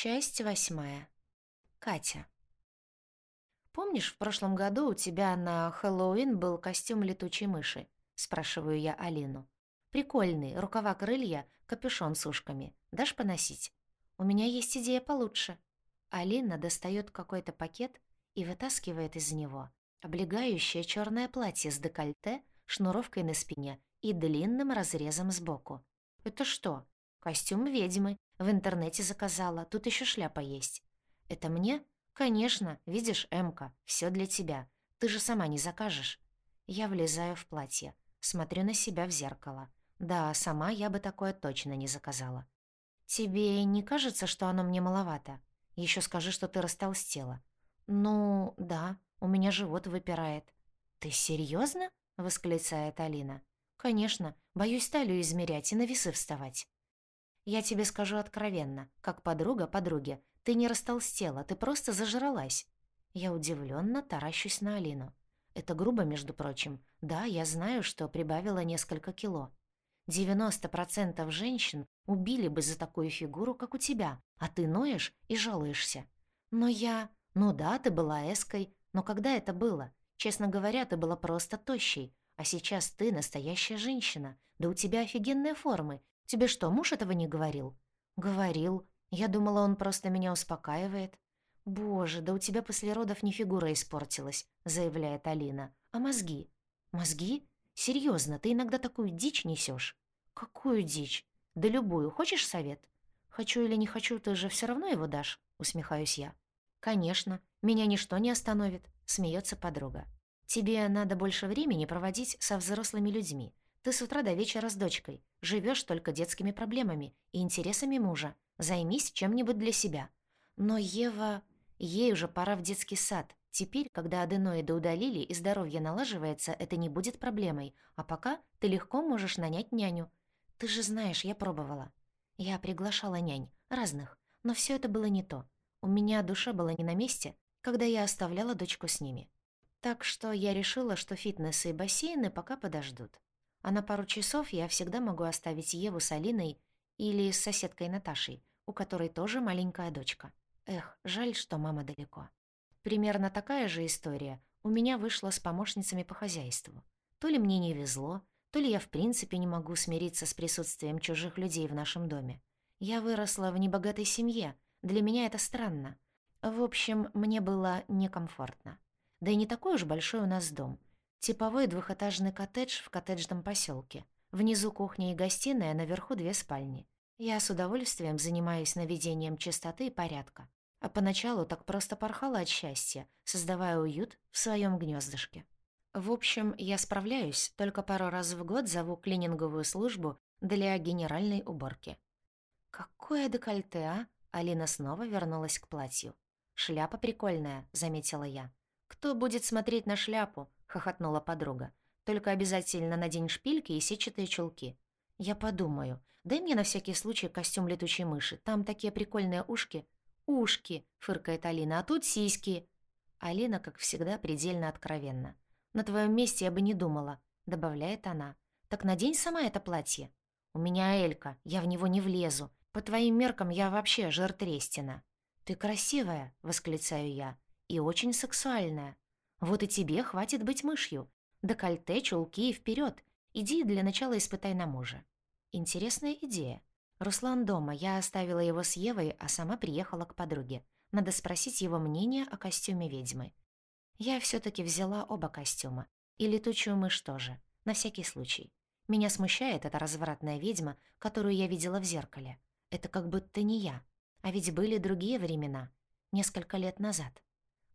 Часть восьмая. Катя. «Помнишь, в прошлом году у тебя на Хэллоуин был костюм летучей мыши?» — спрашиваю я Алину. «Прикольный, рукава-крылья, капюшон с ушками. Дашь поносить?» «У меня есть идея получше». Алина достает какой-то пакет и вытаскивает из него облегающее черное платье с декольте, шнуровкой на спине и длинным разрезом сбоку. «Это что?» «Костюм ведьмы. В интернете заказала. Тут еще шляпа есть». «Это мне?» «Конечно. Видишь, Эмка, все для тебя. Ты же сама не закажешь». Я влезаю в платье. Смотрю на себя в зеркало. Да, сама я бы такое точно не заказала. «Тебе не кажется, что оно мне маловато? Еще скажи, что ты растолстела». «Ну, да, у меня живот выпирает». «Ты серьезно? восклицает Алина. «Конечно. Боюсь талию измерять и на весы вставать». «Я тебе скажу откровенно, как подруга подруге. Ты не растолстела, ты просто зажралась». Я удивленно таращусь на Алину. Это грубо, между прочим. Да, я знаю, что прибавила несколько кило. 90% женщин убили бы за такую фигуру, как у тебя, а ты ноешь и жалуешься. Но я... Ну да, ты была эской, но когда это было? Честно говоря, ты была просто тощей. А сейчас ты настоящая женщина. Да у тебя офигенные формы. Тебе что, муж этого не говорил? Говорил. Я думала, он просто меня успокаивает. «Боже, да у тебя после родов не фигура испортилась», — заявляет Алина. «А мозги?» «Мозги? Серьезно, ты иногда такую дичь несешь. «Какую дичь? Да любую. Хочешь совет?» «Хочу или не хочу, ты же все равно его дашь?» — усмехаюсь я. «Конечно. Меня ничто не остановит», — смеется подруга. «Тебе надо больше времени проводить со взрослыми людьми. Ты с утра до вечера с дочкой. живешь только детскими проблемами и интересами мужа. Займись чем-нибудь для себя». Но Ева... Ей уже пора в детский сад. Теперь, когда аденоиды удалили и здоровье налаживается, это не будет проблемой. А пока ты легко можешь нанять няню. Ты же знаешь, я пробовала. Я приглашала нянь, разных, но все это было не то. У меня душа была не на месте, когда я оставляла дочку с ними. Так что я решила, что фитнесы и бассейны пока подождут. А на пару часов я всегда могу оставить Еву с Алиной или с соседкой Наташей, у которой тоже маленькая дочка. Эх, жаль, что мама далеко. Примерно такая же история у меня вышла с помощницами по хозяйству. То ли мне не везло, то ли я в принципе не могу смириться с присутствием чужих людей в нашем доме. Я выросла в небогатой семье, для меня это странно. В общем, мне было некомфортно. Да и не такой уж большой у нас дом. Типовой двухэтажный коттедж в коттеджном поселке. Внизу кухня и гостиная, наверху две спальни. Я с удовольствием занимаюсь наведением чистоты и порядка а поначалу так просто порхала от счастья, создавая уют в своем гнездышке. В общем, я справляюсь, только пару раз в год зову клининговую службу для генеральной уборки. «Какое декольте, а?» Алина снова вернулась к платью. «Шляпа прикольная», — заметила я. «Кто будет смотреть на шляпу?» — хохотнула подруга. «Только обязательно надень шпильки и сетчатые чулки». «Я подумаю. Дай мне на всякий случай костюм летучей мыши. Там такие прикольные ушки. «Ушки», — фыркает Алина, — «а тут сиськи». Алина, как всегда, предельно откровенна. «На твоем месте я бы не думала», — добавляет она. «Так надень сама это платье». «У меня Элька, я в него не влезу. По твоим меркам я вообще жир трестина». «Ты красивая», — восклицаю я, — «и очень сексуальная. Вот и тебе хватит быть мышью. Декольте, чулки и вперед. Иди для начала испытай на мужа». Интересная идея. Руслан дома, я оставила его с Евой, а сама приехала к подруге. Надо спросить его мнение о костюме ведьмы. Я все таки взяла оба костюма. И летучую мышь тоже, на всякий случай. Меня смущает эта развратная ведьма, которую я видела в зеркале. Это как будто не я. А ведь были другие времена, несколько лет назад.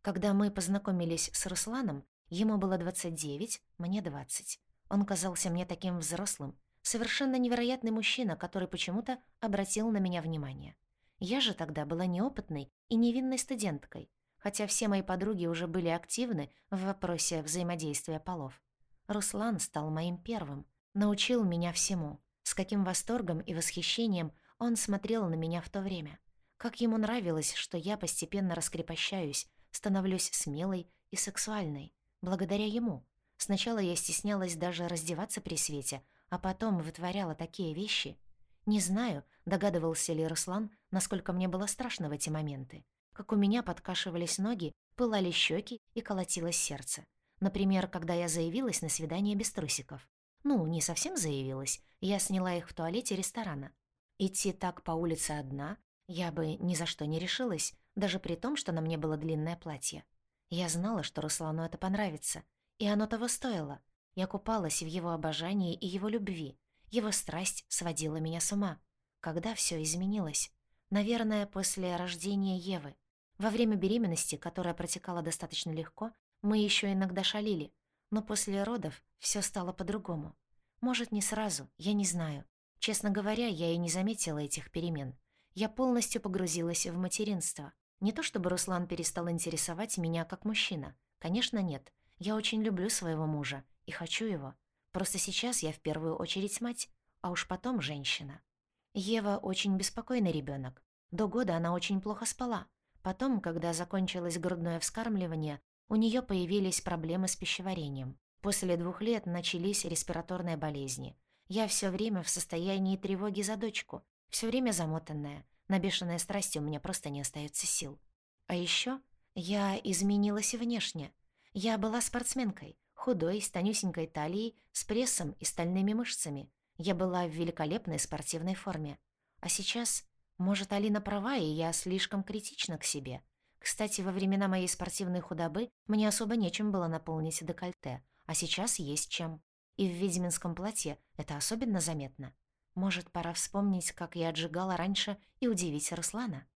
Когда мы познакомились с Русланом, ему было 29, мне 20. Он казался мне таким взрослым, Совершенно невероятный мужчина, который почему-то обратил на меня внимание. Я же тогда была неопытной и невинной студенткой, хотя все мои подруги уже были активны в вопросе взаимодействия полов. Руслан стал моим первым, научил меня всему. С каким восторгом и восхищением он смотрел на меня в то время. Как ему нравилось, что я постепенно раскрепощаюсь, становлюсь смелой и сексуальной, благодаря ему. Сначала я стеснялась даже раздеваться при свете — а потом вытворяла такие вещи. Не знаю, догадывался ли Руслан, насколько мне было страшно в эти моменты. Как у меня подкашивались ноги, пылали щеки и колотилось сердце. Например, когда я заявилась на свидание без трусиков. Ну, не совсем заявилась, я сняла их в туалете ресторана. Идти так по улице одна я бы ни за что не решилась, даже при том, что на мне было длинное платье. Я знала, что Руслану это понравится, и оно того стоило. Я купалась в его обожании и его любви. Его страсть сводила меня с ума. Когда все изменилось? Наверное, после рождения Евы. Во время беременности, которая протекала достаточно легко, мы еще иногда шалили, но после родов все стало по-другому. Может, не сразу, я не знаю. Честно говоря, я и не заметила этих перемен. Я полностью погрузилась в материнство. Не то чтобы Руслан перестал интересовать меня как мужчина. Конечно, нет. Я очень люблю своего мужа и хочу его. Просто сейчас я в первую очередь мать, а уж потом женщина. Ева очень беспокойный ребенок. До года она очень плохо спала. Потом, когда закончилось грудное вскармливание, у нее появились проблемы с пищеварением. После двух лет начались респираторные болезни. Я все время в состоянии тревоги за дочку, все время замотанная. На бешеной страсти у меня просто не остается сил. А еще я изменилась внешне. Я была спортсменкой, худой, с тонюсенькой талией, с прессом и стальными мышцами. Я была в великолепной спортивной форме. А сейчас, может, Алина права, и я слишком критична к себе. Кстати, во времена моей спортивной худобы мне особо нечем было наполнить декольте, а сейчас есть чем. И в ведьминском платье это особенно заметно. Может, пора вспомнить, как я отжигала раньше и удивить Руслана?